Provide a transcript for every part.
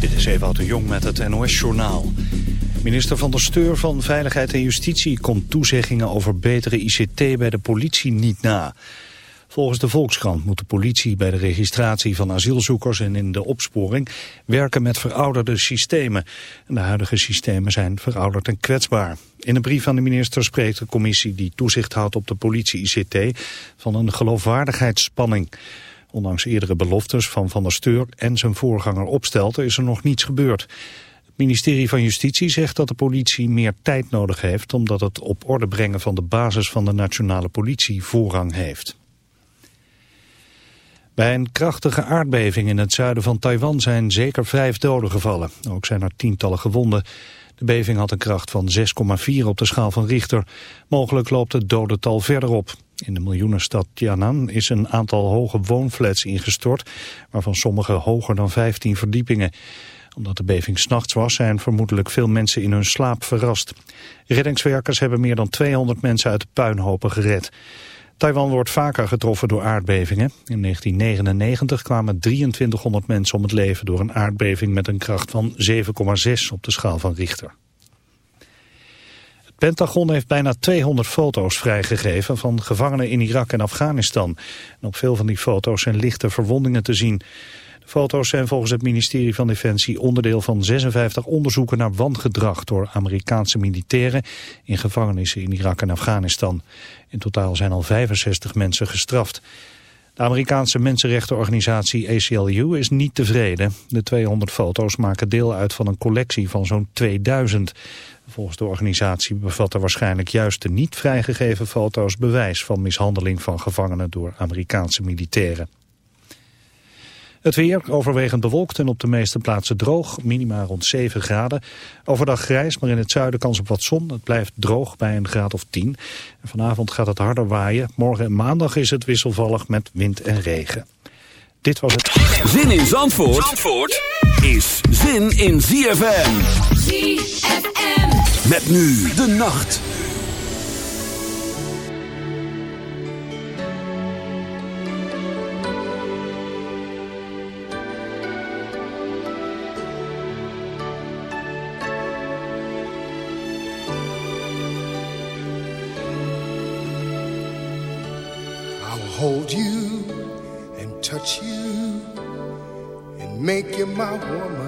Dit is Ewout de Jong met het NOS-journaal. Minister van der Steur van Veiligheid en Justitie komt toezeggingen over betere ICT bij de politie niet na. Volgens de Volkskrant moet de politie bij de registratie van asielzoekers en in de opsporing werken met verouderde systemen. de huidige systemen zijn verouderd en kwetsbaar. In een brief aan de minister spreekt de commissie die toezicht houdt op de politie-ICT van een geloofwaardigheidsspanning. Ondanks eerdere beloftes van Van der Steur en zijn voorganger Opstelten is er nog niets gebeurd. Het ministerie van Justitie zegt dat de politie meer tijd nodig heeft... omdat het op orde brengen van de basis van de nationale politie voorrang heeft. Bij een krachtige aardbeving in het zuiden van Taiwan zijn zeker vijf doden gevallen. Ook zijn er tientallen gewonden. De beving had een kracht van 6,4 op de schaal van Richter. Mogelijk loopt het dodental verder op. In de miljoenenstad Tianan is een aantal hoge woonflats ingestort, waarvan sommige hoger dan 15 verdiepingen. Omdat de beving s'nachts was, zijn vermoedelijk veel mensen in hun slaap verrast. Reddingswerkers hebben meer dan 200 mensen uit de puinhopen gered. Taiwan wordt vaker getroffen door aardbevingen. In 1999 kwamen 2300 mensen om het leven door een aardbeving met een kracht van 7,6 op de schaal van Richter. Pentagon heeft bijna 200 foto's vrijgegeven van gevangenen in Irak en Afghanistan. En op veel van die foto's zijn lichte verwondingen te zien. De foto's zijn volgens het ministerie van Defensie onderdeel van 56 onderzoeken naar wangedrag door Amerikaanse militairen in gevangenissen in Irak en Afghanistan. In totaal zijn al 65 mensen gestraft. De Amerikaanse mensenrechtenorganisatie ACLU is niet tevreden. De 200 foto's maken deel uit van een collectie van zo'n 2000. Volgens de organisatie bevatten waarschijnlijk juist de niet vrijgegeven foto's bewijs van mishandeling van gevangenen door Amerikaanse militairen. Het weer overwegend bewolkt en op de meeste plaatsen droog, minima rond 7 graden. Overdag grijs, maar in het zuiden kans op wat zon. Het blijft droog bij een graad of 10. En vanavond gaat het harder waaien. Morgen en maandag is het wisselvallig met wind en regen. Dit was het. Zin in Zandvoort, Zandvoort is zin in ZFM. ZFM. Met nu de nacht. hold you and touch you and make you my woman.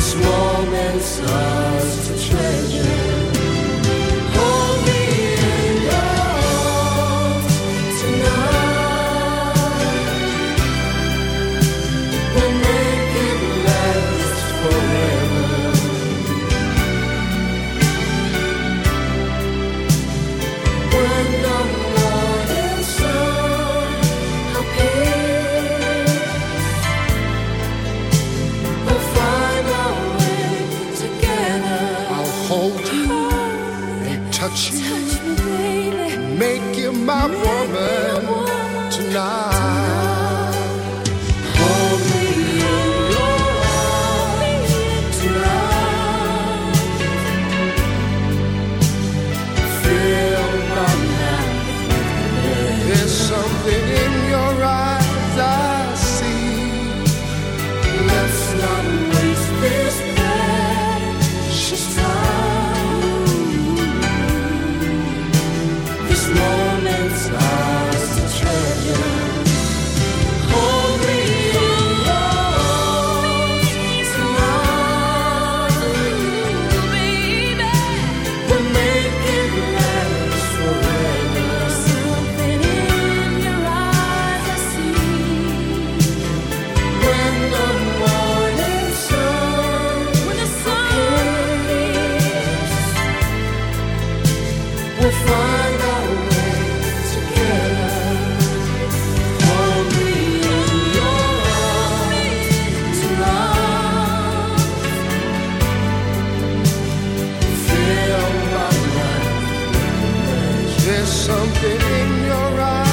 This moment's ours to treasure. something in your eyes.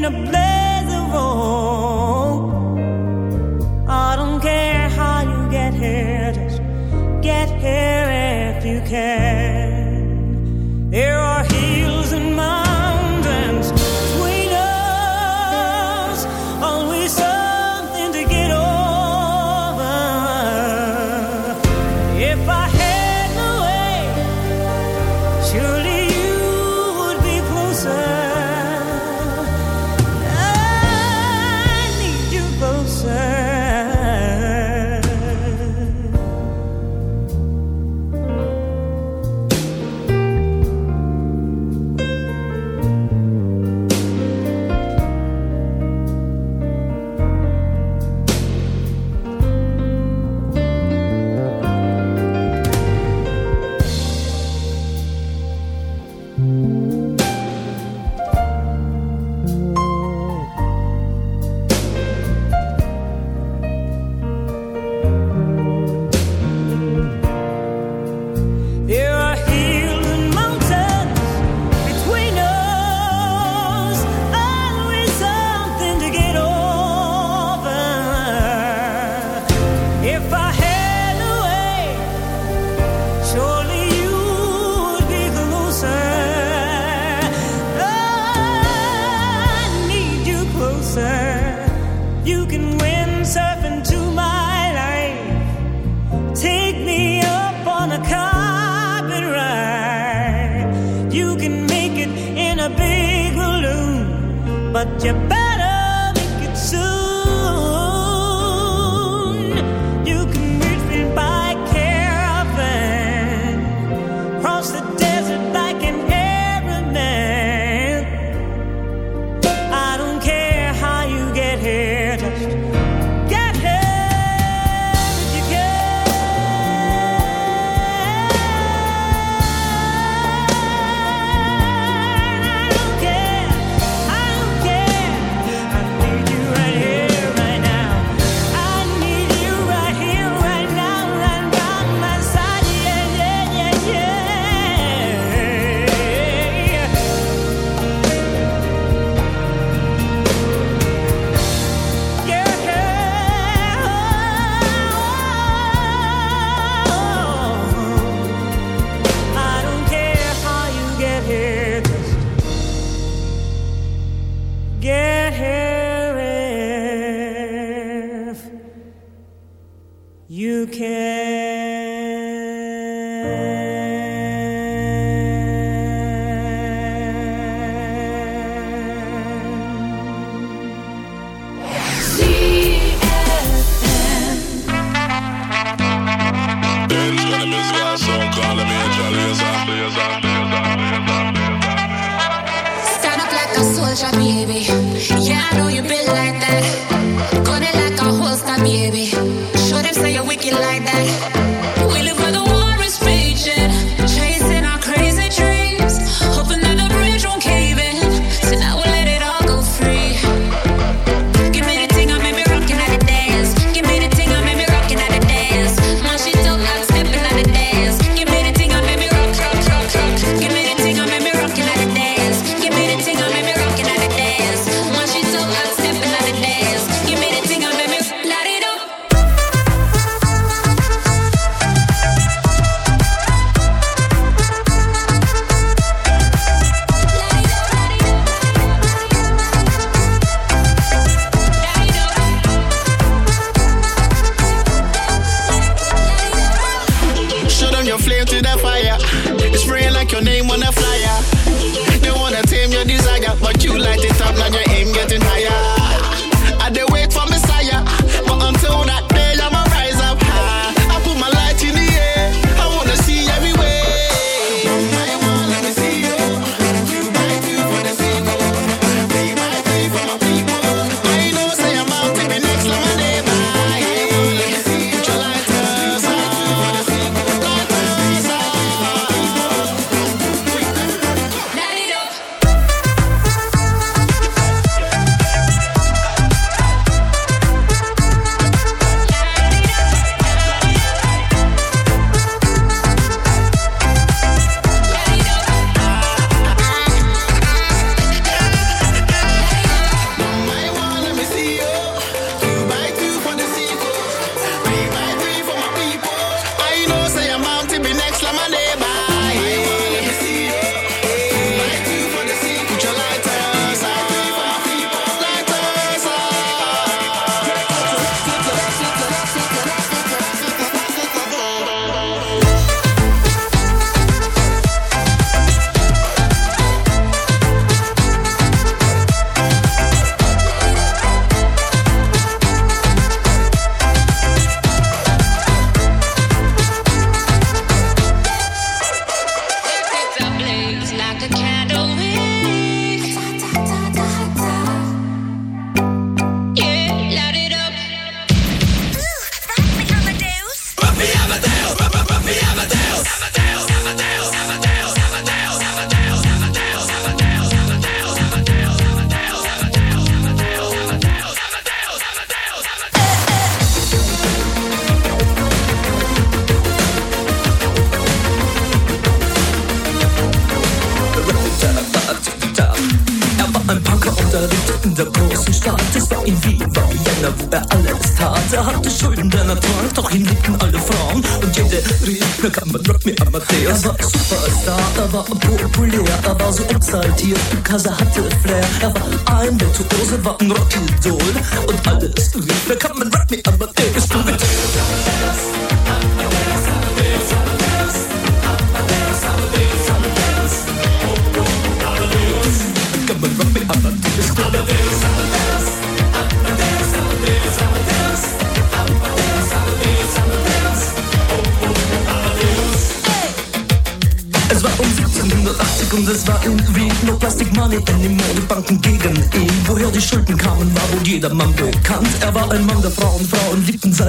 in a blaze.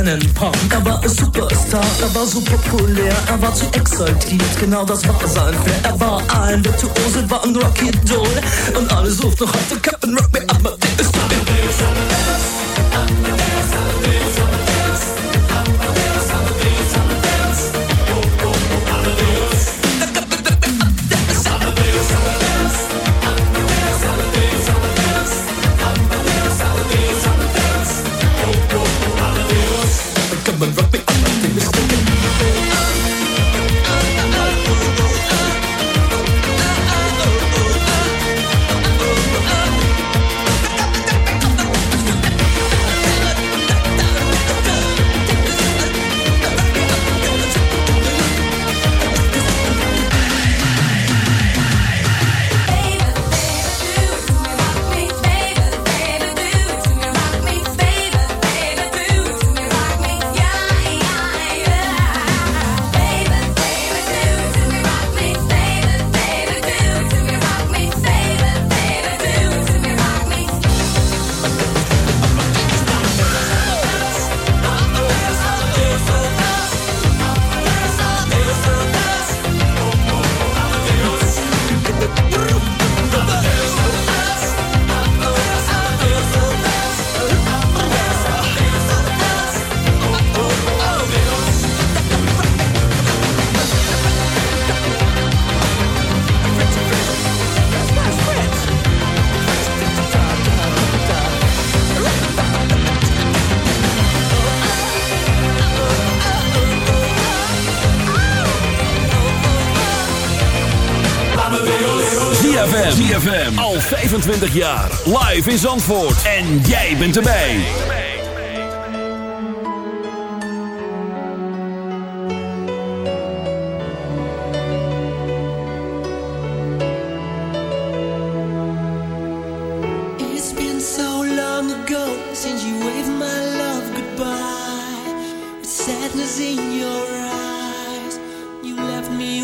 einen Punk. Er war ein Superstar, er war super populär, er war zu exaltiert, genau das war sein Flair. Er war ein Virtuose, war ein Rocky Doll. und alle suchten noch auf den Captain Rock Me Up, 25 jaar. Live in Zandvoort. En jij bent erbij. It's been so long ago since you waved my love goodbye. With sadness in your eyes, you left me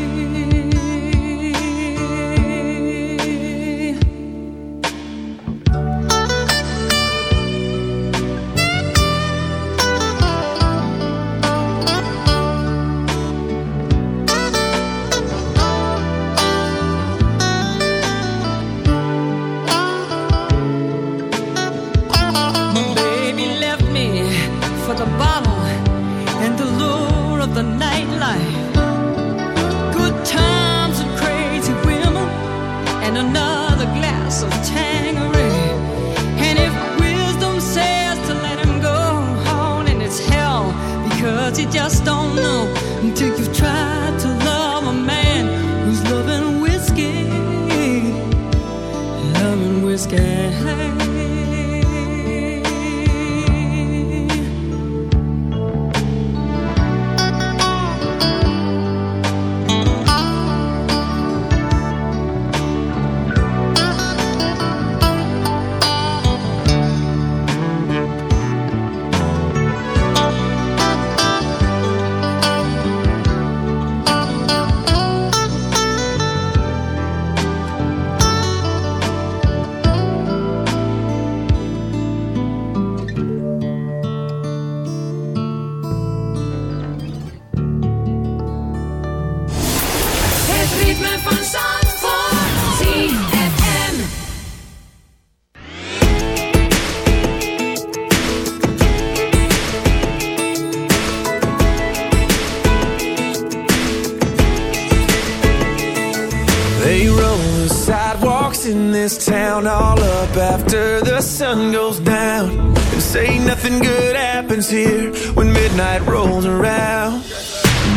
up after the sun goes down and say nothing good happens here when midnight rolls around.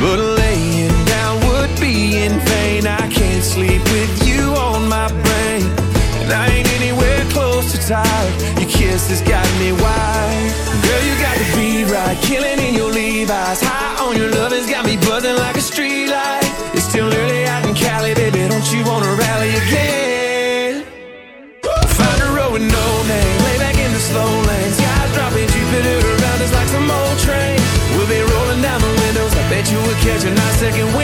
But laying down would be in vain. I can't sleep with you on my brain, and I ain't anywhere close to tired. Your kiss has got me wide. Girl, you got to be right, killing in your Levi's. and I second wind.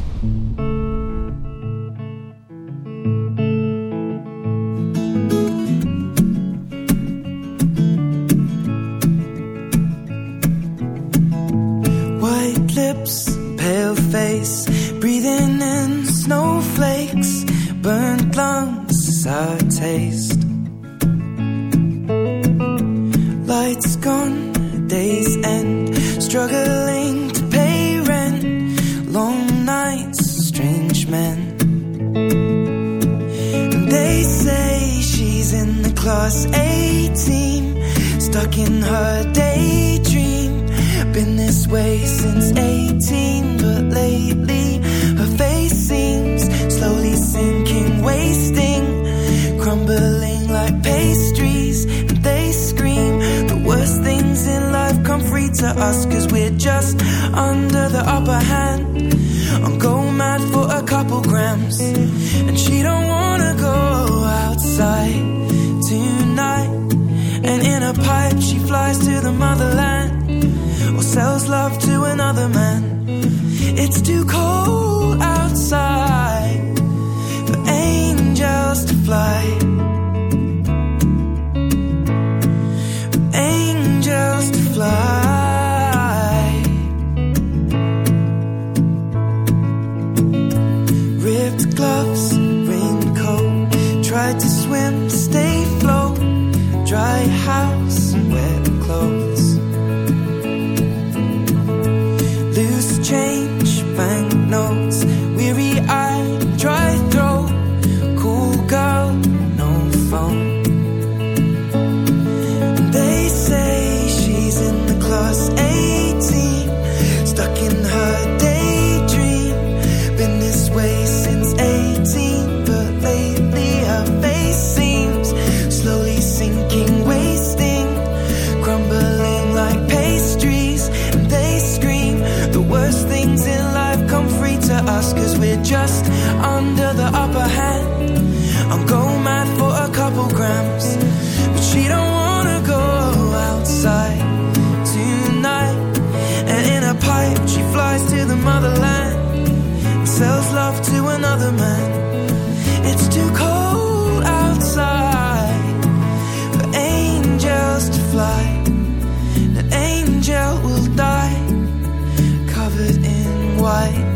gloves, raincoat, tried to It's too cold outside for angels to fly. An angel will die covered in white.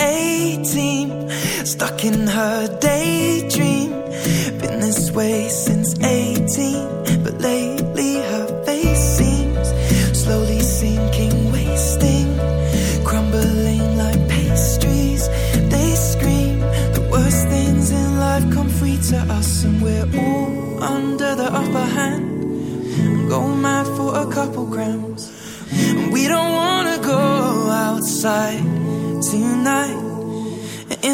18 Stuck in her daydream. Been this way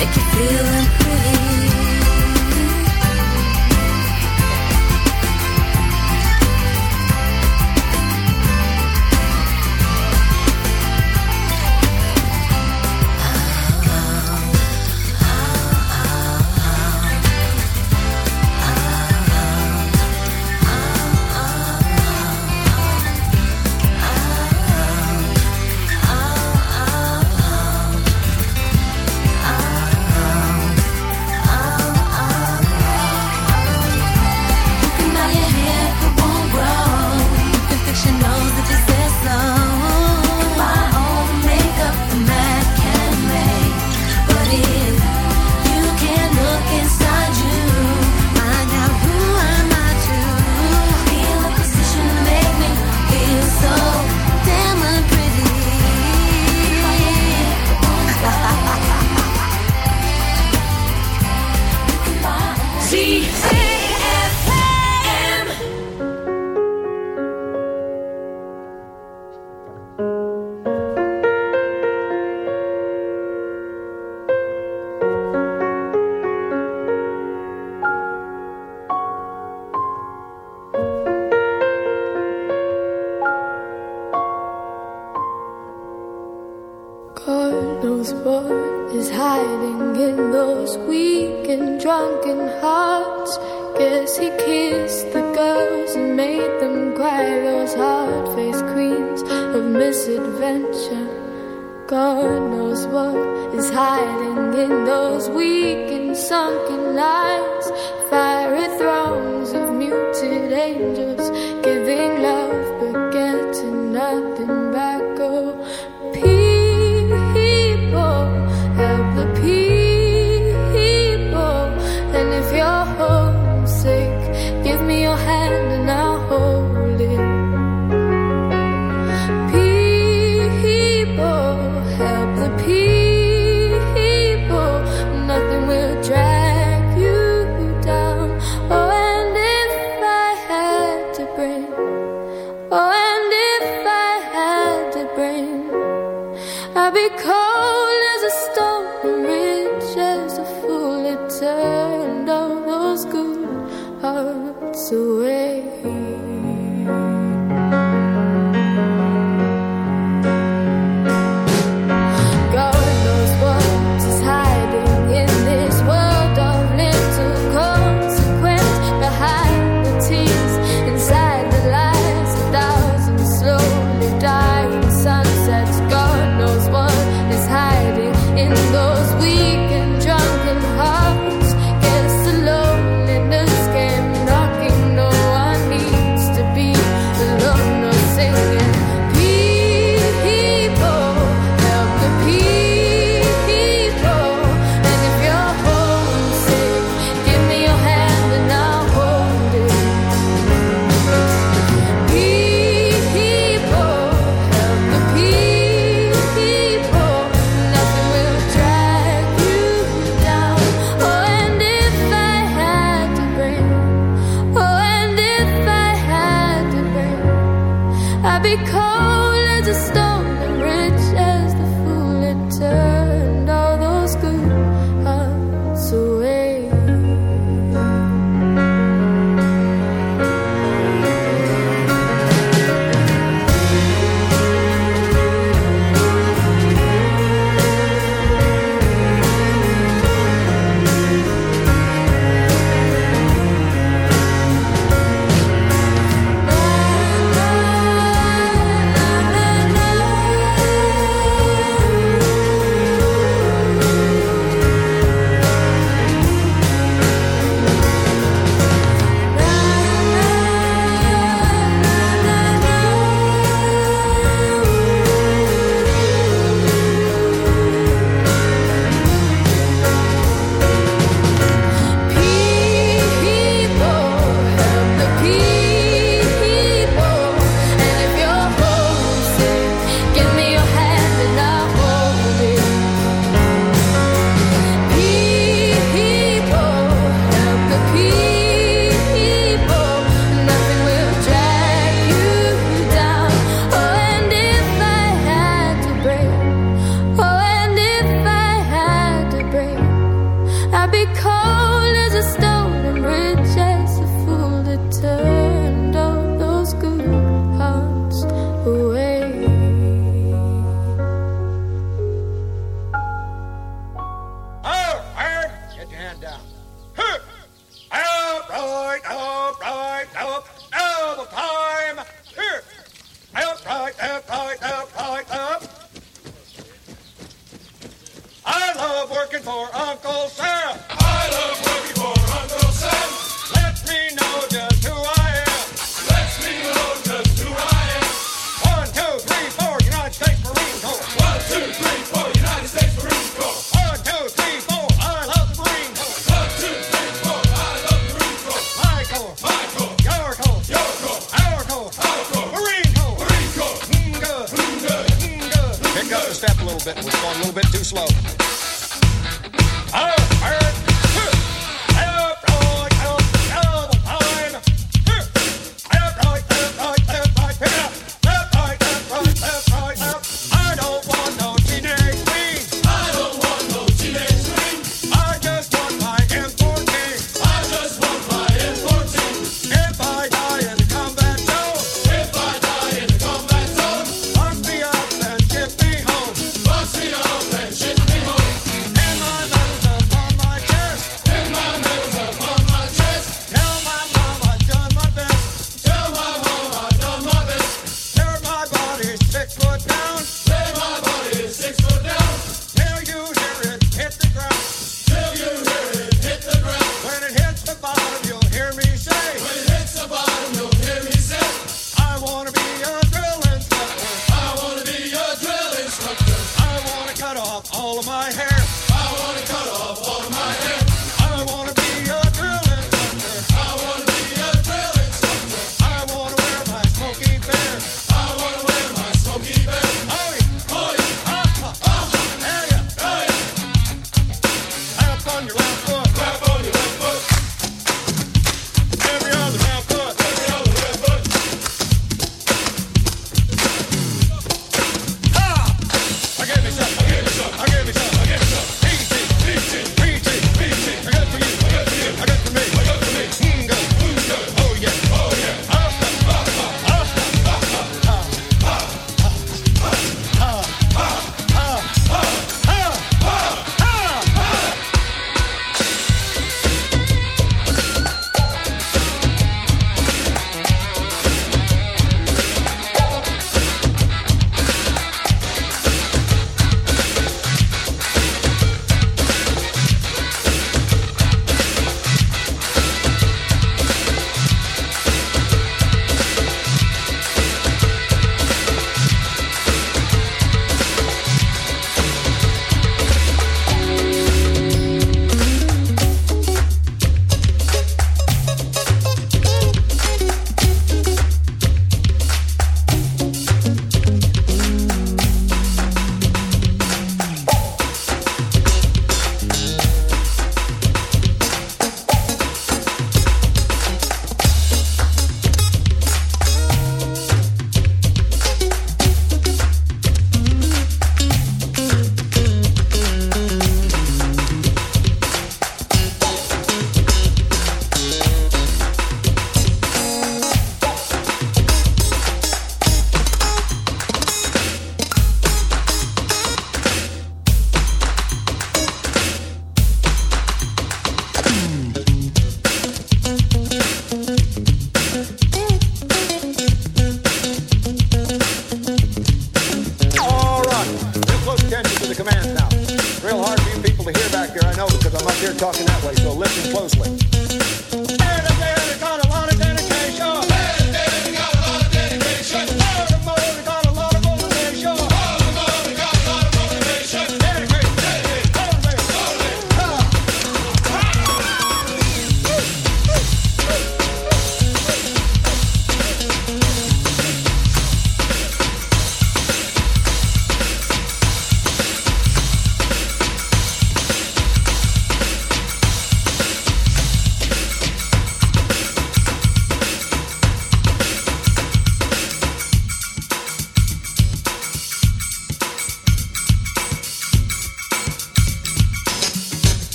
make you feel pretty.